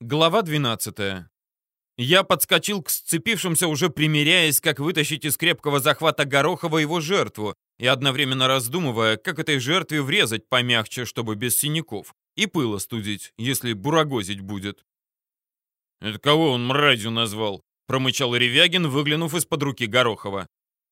Глава 12. Я подскочил к сцепившимся, уже примеряясь, как вытащить из крепкого захвата Горохова его жертву, и одновременно раздумывая, как этой жертве врезать помягче, чтобы без синяков, и пыло студить, если бурагозить будет. «Это кого он мразью назвал?» — промычал Ревягин, выглянув из-под руки Горохова.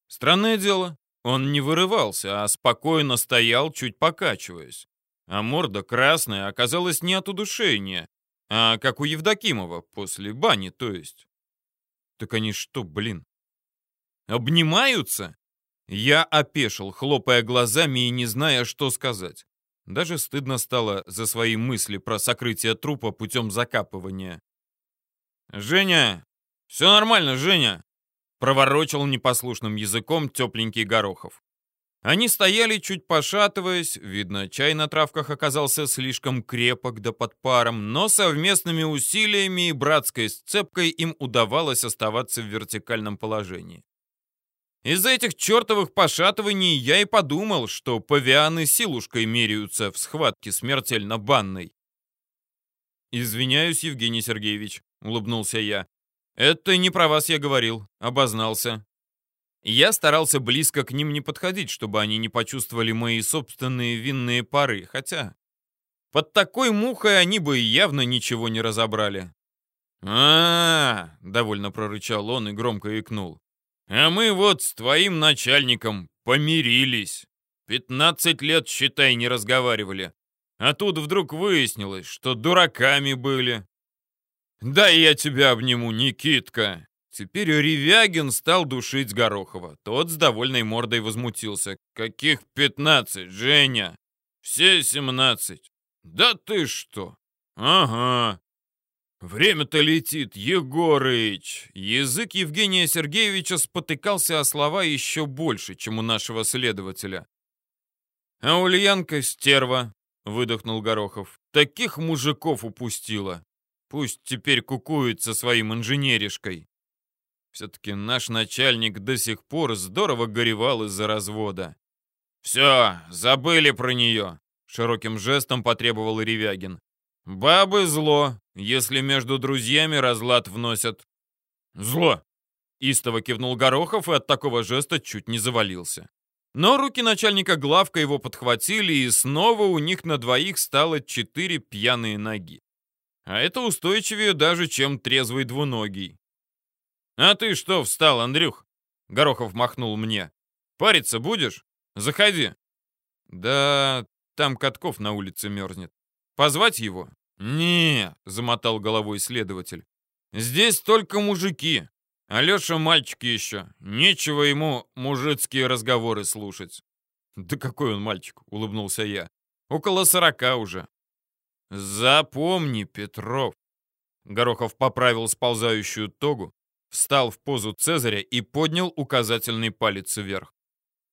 Странное дело, он не вырывался, а спокойно стоял, чуть покачиваясь. А морда красная оказалась не от удушения, а как у Евдокимова, после бани, то есть. Так они что, блин, обнимаются? Я опешил, хлопая глазами и не зная, что сказать. Даже стыдно стало за свои мысли про сокрытие трупа путем закапывания. «Женя! Все нормально, Женя!» Проворочил непослушным языком тепленький Горохов. Они стояли, чуть пошатываясь, видно, чай на травках оказался слишком крепок да под паром, но совместными усилиями и братской сцепкой им удавалось оставаться в вертикальном положении. Из-за этих чертовых пошатываний я и подумал, что павианы силушкой меряются в схватке смертельно банной. «Извиняюсь, Евгений Сергеевич», — улыбнулся я. «Это не про вас я говорил, обознался. Я старался близко к ним не подходить, чтобы они не почувствовали мои собственные винные пары, хотя под такой мухой они бы явно ничего не разобрали. а, -а, -а довольно прорычал он и громко икнул. «А мы вот с твоим начальником помирились. Пятнадцать лет, считай, не разговаривали. А тут вдруг выяснилось, что дураками были. Да я тебя обниму, Никитка!» Теперь Ревягин стал душить Горохова. Тот с довольной мордой возмутился. «Каких пятнадцать, Женя? Все семнадцать. Да ты что? Ага. Время-то летит, Егорыч!» Язык Евгения Сергеевича спотыкался о слова еще больше, чем у нашего следователя. «А Ульянка стерва», — выдохнул Горохов. «Таких мужиков упустила. Пусть теперь кукует со своим инженеришкой». Все-таки наш начальник до сих пор здорово горевал из-за развода. «Все, забыли про нее», — широким жестом потребовал Ревягин. «Бабы зло, если между друзьями разлад вносят». «Зло!» — истово кивнул Горохов и от такого жеста чуть не завалился. Но руки начальника главка его подхватили, и снова у них на двоих стало четыре пьяные ноги. А это устойчивее даже, чем трезвый двуногий. «А ты что встал, Андрюх?» Горохов махнул мне. «Париться будешь? Заходи». «Да там Катков на улице мерзнет. Позвать его?» «Не», — замотал головой следователь. «Здесь только мужики. Алеша мальчик еще. Нечего ему мужицкие разговоры слушать». «Да какой он мальчик?» — улыбнулся я. «Около сорока уже». «Запомни, Петров». Горохов поправил сползающую тогу, встал в позу Цезаря и поднял указательный палец вверх.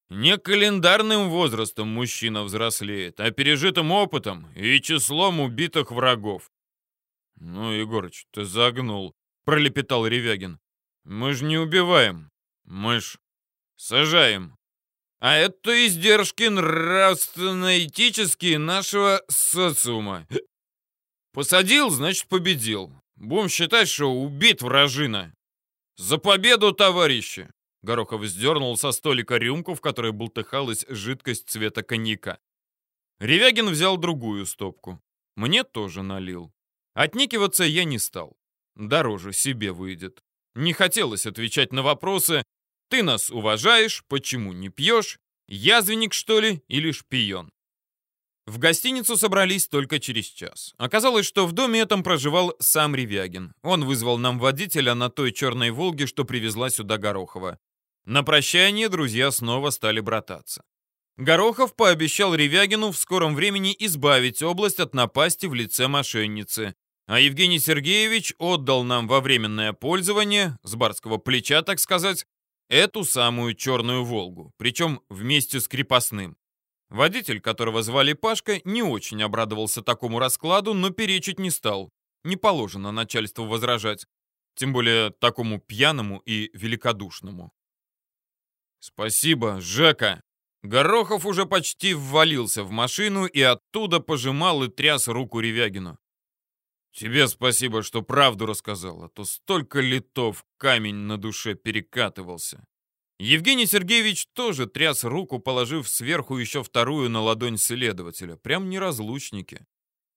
Не календарным возрастом мужчина взрослеет, а пережитым опытом и числом убитых врагов. «Ну, Егорыч, ты загнул», — пролепетал Ревягин. «Мы ж не убиваем, мы ж сажаем. А это издержки нравственно-этические нашего социума. Посадил, значит, победил. Будем считать, что убит вражина. «За победу, товарищи!» Горохов сдернул со столика рюмку, в которой бултыхалась жидкость цвета коньяка. Ревягин взял другую стопку. Мне тоже налил. Отникиваться я не стал. Дороже себе выйдет. Не хотелось отвечать на вопросы «Ты нас уважаешь? Почему не пьешь? Язвенник, что ли, или шпион?» В гостиницу собрались только через час. Оказалось, что в доме этом проживал сам Ревягин. Он вызвал нам водителя на той черной «Волге», что привезла сюда Горохова. На прощание друзья снова стали брататься. Горохов пообещал Ревягину в скором времени избавить область от напасти в лице мошенницы, а Евгений Сергеевич отдал нам во временное пользование, с барского плеча, так сказать, эту самую черную «Волгу», причем вместе с крепостным. Водитель, которого звали Пашка, не очень обрадовался такому раскладу, но перечить не стал. Не положено начальству возражать. Тем более такому пьяному и великодушному. «Спасибо, Жека!» Горохов уже почти ввалился в машину и оттуда пожимал и тряс руку Ревягину. Тебе спасибо, что правду рассказал, а то столько летов камень на душе перекатывался. Евгений Сергеевич тоже тряс руку, положив сверху еще вторую на ладонь следователя. Прям неразлучники.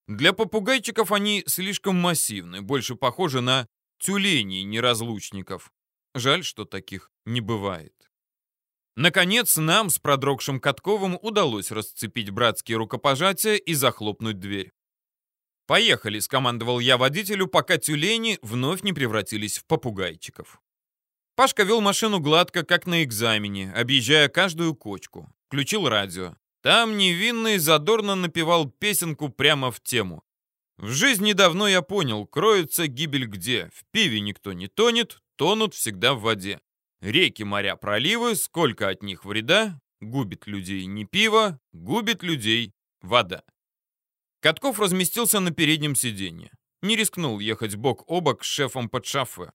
Для попугайчиков они слишком массивны, больше похожи на тюленей неразлучников. Жаль, что таких не бывает. Наконец, нам с продрогшим Катковым удалось расцепить братские рукопожатия и захлопнуть дверь. «Поехали», — скомандовал я водителю, пока тюлени вновь не превратились в попугайчиков. Пашка вел машину гладко, как на экзамене, объезжая каждую кочку. Включил радио. Там невинный задорно напевал песенку прямо в тему. В жизни давно я понял, кроется гибель где. В пиве никто не тонет, тонут всегда в воде. Реки, моря, проливы, сколько от них вреда, губит людей не пиво, губит людей вода. Катков разместился на переднем сиденье. Не рискнул ехать бок о бок с шефом под шафе.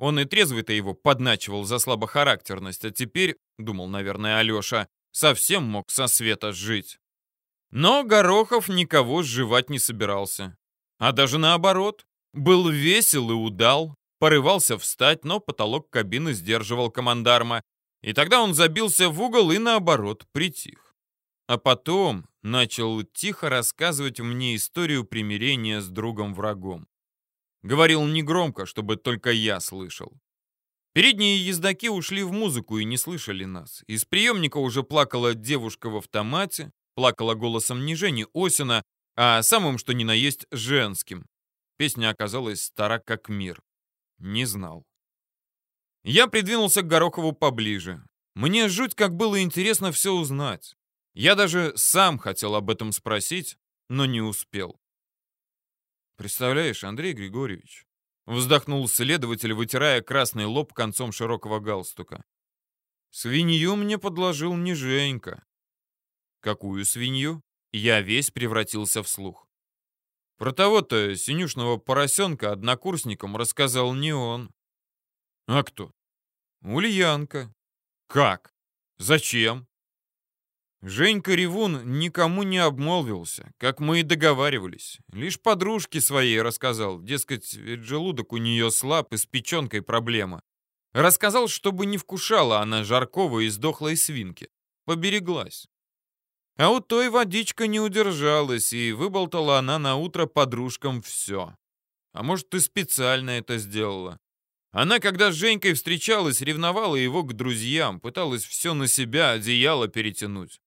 Он и трезвый-то его подначивал за слабохарактерность, а теперь, думал, наверное, Алеша, совсем мог со света жить. Но Горохов никого сживать не собирался. А даже наоборот, был весел и удал, порывался встать, но потолок кабины сдерживал командарма, и тогда он забился в угол и, наоборот, притих. А потом начал тихо рассказывать мне историю примирения с другом-врагом. Говорил негромко, чтобы только я слышал. Передние ездаки ушли в музыку и не слышали нас. Из приемника уже плакала девушка в автомате, плакала голосом не Жени Осина, а самым что ни на есть женским. Песня оказалась стара как мир. Не знал. Я придвинулся к Горохову поближе. Мне жуть как было интересно все узнать. Я даже сам хотел об этом спросить, но не успел. Представляешь, Андрей Григорьевич, вздохнул следователь, вытирая красный лоб концом широкого галстука. Свинью мне подложил не Женька. Какую свинью? Я весь превратился в слух. Про того-то синюшного поросенка однокурсникам рассказал не он. А кто? Ульянка. Как? Зачем? Женька Ревун никому не обмолвился, как мы и договаривались. Лишь подружке своей рассказал, дескать, желудок у нее слаб и с печенкой проблема. Рассказал, чтобы не вкушала она жаркого и сдохлой свинки. Побереглась. А у той водичка не удержалась, и выболтала она на утро подружкам все. А может, ты специально это сделала. Она, когда с Женькой встречалась, ревновала его к друзьям, пыталась все на себя, одеяло перетянуть.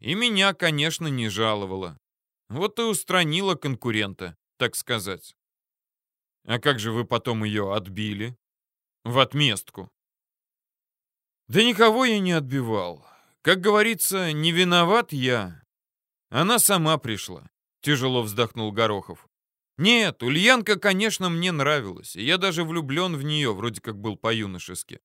И меня, конечно, не жаловала. Вот и устранила конкурента, так сказать. А как же вы потом ее отбили? В отместку. Да никого я не отбивал. Как говорится, не виноват я. Она сама пришла. Тяжело вздохнул Горохов. Нет, Ульянка, конечно, мне нравилась. И я даже влюблен в нее, вроде как был по-юношески.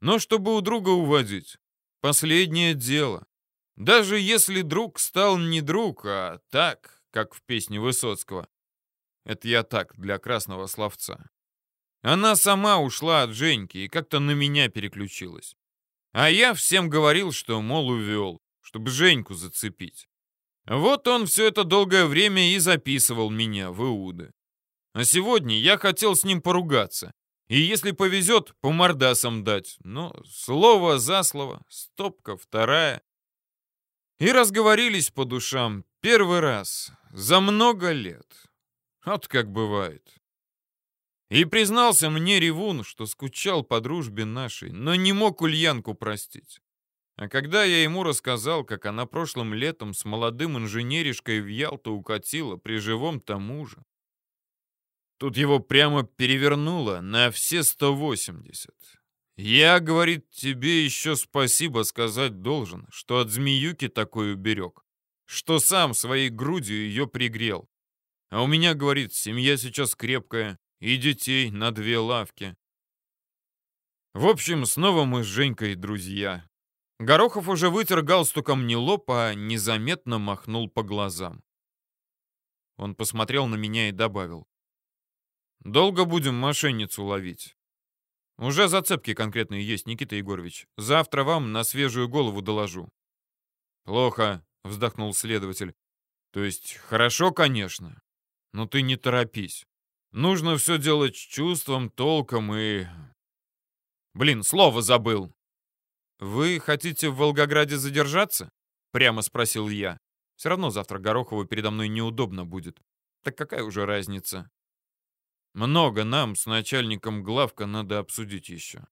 Но чтобы у друга уводить, последнее дело. Даже если друг стал не друг, а так, как в песне Высоцкого. Это я так, для красного словца. Она сама ушла от Женьки и как-то на меня переключилась. А я всем говорил, что, мол, увел, чтобы Женьку зацепить. Вот он все это долгое время и записывал меня в Иуды. А сегодня я хотел с ним поругаться. И если повезет, по мордасам дать. Но слово за слово, стопка вторая. И разговорились по душам первый раз за много лет. Вот как бывает. И признался мне Ревун, что скучал по дружбе нашей, но не мог Ульянку простить. А когда я ему рассказал, как она прошлым летом с молодым инженеришкой в Ялту укатила при живом тому же, тут его прямо перевернуло на все 180. «Я, — говорит, — тебе еще спасибо сказать должен, что от змеюки такой уберег, что сам своей грудью ее пригрел. А у меня, — говорит, — семья сейчас крепкая, и детей на две лавки. В общем, снова мы с Женькой друзья. Горохов уже вытер галстуком не лоб, а незаметно махнул по глазам. Он посмотрел на меня и добавил. «Долго будем мошенницу ловить?» Уже зацепки конкретные есть, Никита Егорович. Завтра вам на свежую голову доложу. Плохо, вздохнул следователь. То есть хорошо, конечно, Но ты не торопись. Нужно все делать с чувством, толком и... Блин, слово забыл. Вы хотите в Волгограде задержаться? Прямо спросил я. Все равно завтра Горохову передо мной неудобно будет. Так какая уже разница? Много нам с начальником главка надо обсудить еще.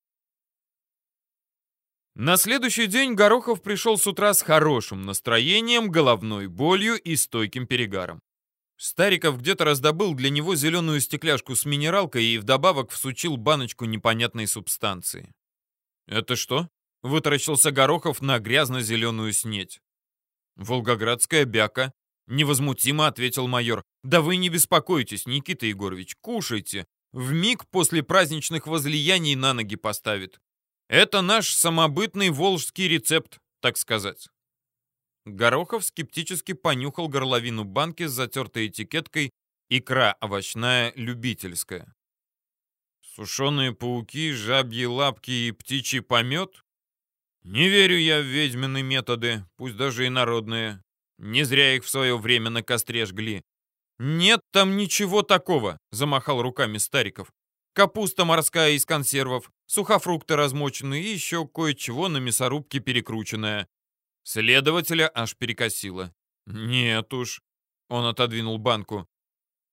На следующий день Горохов пришел с утра с хорошим настроением, головной болью и стойким перегаром. Стариков где-то раздобыл для него зеленую стекляшку с минералкой и вдобавок всучил баночку непонятной субстанции. «Это что?» — вытаращился Горохов на грязно-зеленую снеть. «Волгоградская бяка», — невозмутимо ответил майор. «Да вы не беспокойтесь, Никита Егорович, кушайте. В миг после праздничных возлияний на ноги поставит. Это наш самобытный волжский рецепт, так сказать». Горохов скептически понюхал горловину банки с затертой этикеткой «Икра овощная любительская». Сушеные пауки, жабьи лапки и птичий помет? Не верю я в ведьмины методы, пусть даже и народные. Не зря их в свое время на костре жгли. «Нет там ничего такого», — замахал руками Стариков. «Капуста морская из консервов, сухофрукты размоченные и еще кое-чего на мясорубке перекрученное. Следователя аж перекосило. «Нет уж», — он отодвинул банку.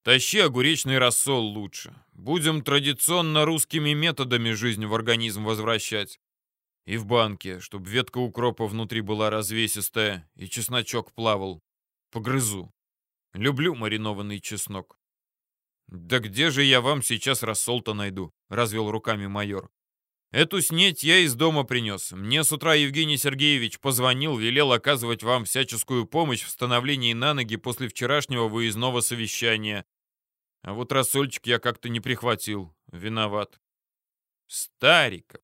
«Тащи огуречный рассол лучше. Будем традиционно русскими методами жизнь в организм возвращать. И в банке, чтобы ветка укропа внутри была развесистая и чесночок плавал. Погрызу. Люблю маринованный чеснок». «Да где же я вам сейчас рассол-то найду?» — развел руками майор. Эту снеть я из дома принес. Мне с утра Евгений Сергеевич позвонил, велел оказывать вам всяческую помощь в становлении на ноги после вчерашнего выездного совещания. А вот рассольчик я как-то не прихватил. Виноват. Стариков,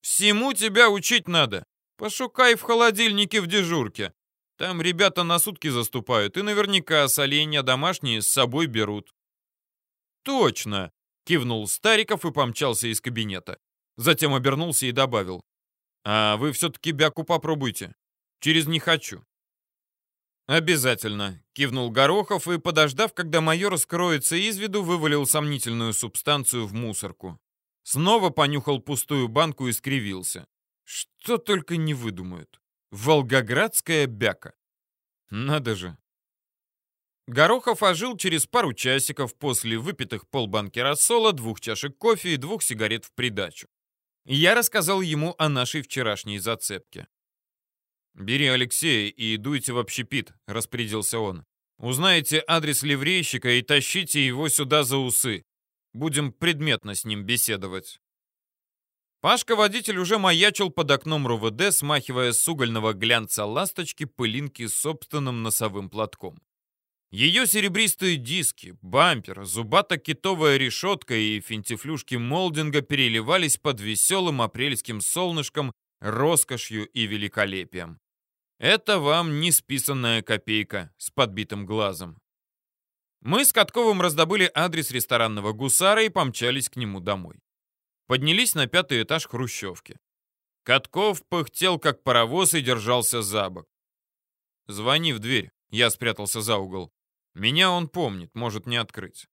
всему тебя учить надо. Пошукай в холодильнике в дежурке. Там ребята на сутки заступают, и наверняка соленья домашние с собой берут. Точно, кивнул Стариков и помчался из кабинета. Затем обернулся и добавил. «А вы все-таки бяку попробуйте. Через «не хочу». «Обязательно», — кивнул Горохов и, подождав, когда майор скроется из виду, вывалил сомнительную субстанцию в мусорку. Снова понюхал пустую банку и скривился. Что только не выдумают. Волгоградская бяка. Надо же. Горохов ожил через пару часиков после выпитых полбанки рассола, двух чашек кофе и двух сигарет в придачу. Я рассказал ему о нашей вчерашней зацепке. «Бери Алексея и дуйте в общепит», — распорядился он. «Узнаете адрес ливрейщика и тащите его сюда за усы. Будем предметно с ним беседовать». Пашка-водитель уже маячил под окном РУВД, смахивая с угольного глянца ласточки пылинки собственным носовым платком. Ее серебристые диски, бампер, зубато-китовая решетка и финтифлюшки молдинга переливались под веселым апрельским солнышком, роскошью и великолепием. Это вам не списанная копейка с подбитым глазом. Мы с Катковым раздобыли адрес ресторанного гусара и помчались к нему домой. Поднялись на пятый этаж хрущевки. Катков пыхтел, как паровоз, и держался за бок. «Звони в дверь», — я спрятался за угол. Меня он помнит, может не открыть.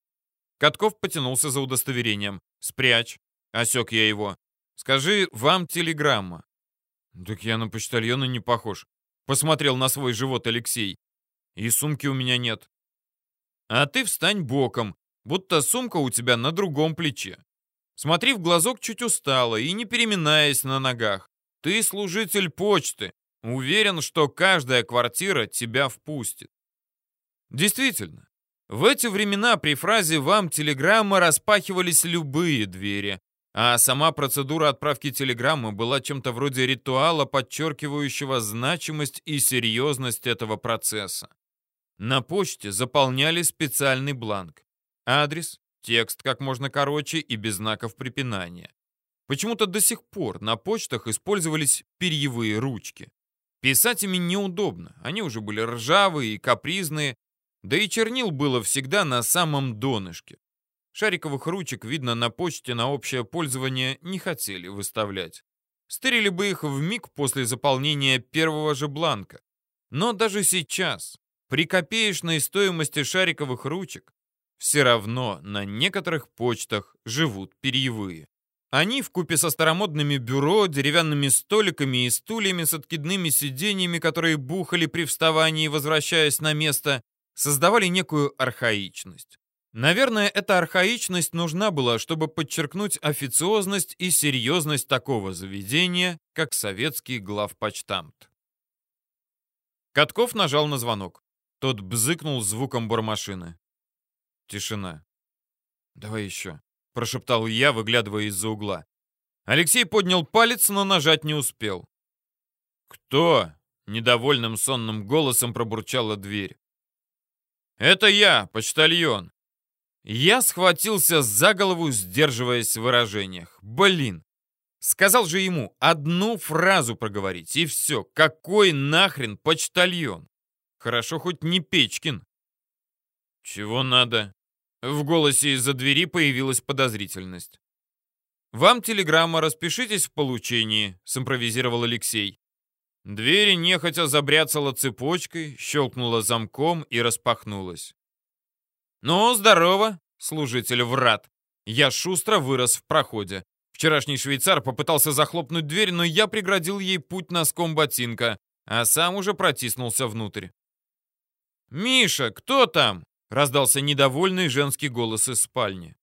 Катков потянулся за удостоверением. «Спрячь!» — осек я его. «Скажи, вам телеграмма». «Так я на почтальона не похож», — посмотрел на свой живот Алексей. «И сумки у меня нет». «А ты встань боком, будто сумка у тебя на другом плече. Смотри в глазок чуть устало и не переминаясь на ногах. Ты служитель почты. Уверен, что каждая квартира тебя впустит. Действительно, в эти времена при фразе «вам телеграмма» распахивались любые двери, а сама процедура отправки телеграммы была чем-то вроде ритуала, подчеркивающего значимость и серьезность этого процесса. На почте заполняли специальный бланк. Адрес, текст как можно короче и без знаков препинания. Почему-то до сих пор на почтах использовались перьевые ручки. Писать ими неудобно, они уже были ржавые и капризные, да и чернил было всегда на самом донышке. Шариковых ручек, видно, на почте на общее пользование не хотели выставлять. Стырили бы их в миг после заполнения первого же бланка. Но даже сейчас, при копеечной стоимости шариковых ручек, все равно на некоторых почтах живут перьевые. Они вкупе со старомодными бюро, деревянными столиками и стульями с откидными сиденьями, которые бухали при вставании, возвращаясь на место, создавали некую архаичность. Наверное, эта архаичность нужна была, чтобы подчеркнуть официозность и серьезность такого заведения, как советский главпочтамт. Катков нажал на звонок. Тот бзыкнул звуком бормашины. Тишина. «Давай еще», — прошептал я, выглядывая из-за угла. Алексей поднял палец, но нажать не успел. «Кто?» — недовольным сонным голосом пробурчала дверь. «Это я, почтальон». Я схватился за голову, сдерживаясь в выражениях. «Блин! Сказал же ему одну фразу проговорить, и все. Какой нахрен почтальон? Хорошо хоть не Печкин». «Чего надо?» В голосе из-за двери появилась подозрительность. «Вам телеграмма, распишитесь в получении», — симпровизировал Алексей. Дверь нехотя забряцала цепочкой, щелкнула замком и распахнулась. «Ну, здорово, служитель врат!» Я шустро вырос в проходе. Вчерашний швейцар попытался захлопнуть дверь, но я преградил ей путь носком ботинка, а сам уже протиснулся внутрь. «Миша, кто там?» Раздался недовольный женский голос из спальни.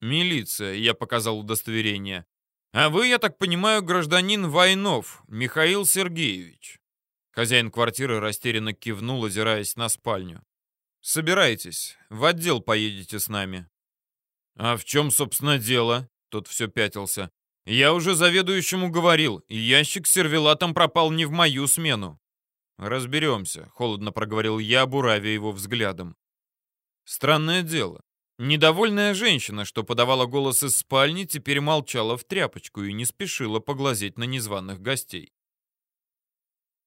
«Милиция», — я показал удостоверение. «А вы, я так понимаю, гражданин Войнов, Михаил Сергеевич». Хозяин квартиры растерянно кивнул, озираясь на спальню. «Собирайтесь, в отдел поедете с нами». «А в чем, собственно, дело?» Тот все пятился. «Я уже заведующему говорил, ящик с сервелатом пропал не в мою смену». «Разберемся», — холодно проговорил я, буравя его взглядом. Странное дело. Недовольная женщина, что подавала голос из спальни, теперь молчала в тряпочку и не спешила поглазеть на незваных гостей.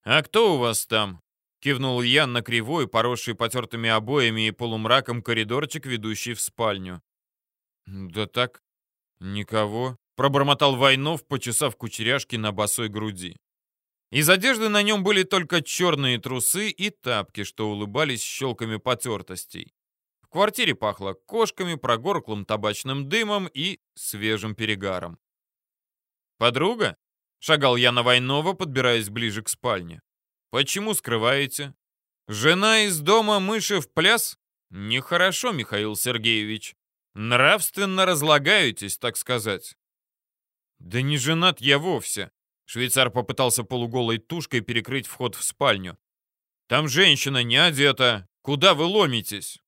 «А кто у вас там?» — кивнул я на кривой, поросший потертыми обоями и полумраком коридорчик, ведущий в спальню. «Да так, никого», — пробормотал Войнов, почесав кучеряшки на босой груди. Из одежды на нем были только черные трусы и тапки, что улыбались щелками потертостей. В квартире пахло кошками, прогорклым табачным дымом и свежим перегаром. «Подруга?» — шагал я на Войнова, подбираясь ближе к спальне. «Почему скрываете? Жена из дома мыши в пляс? Нехорошо, Михаил Сергеевич. Нравственно разлагаетесь, так сказать». «Да не женат я вовсе», — швейцар попытался полуголой тушкой перекрыть вход в спальню. «Там женщина не одета. Куда вы ломитесь?»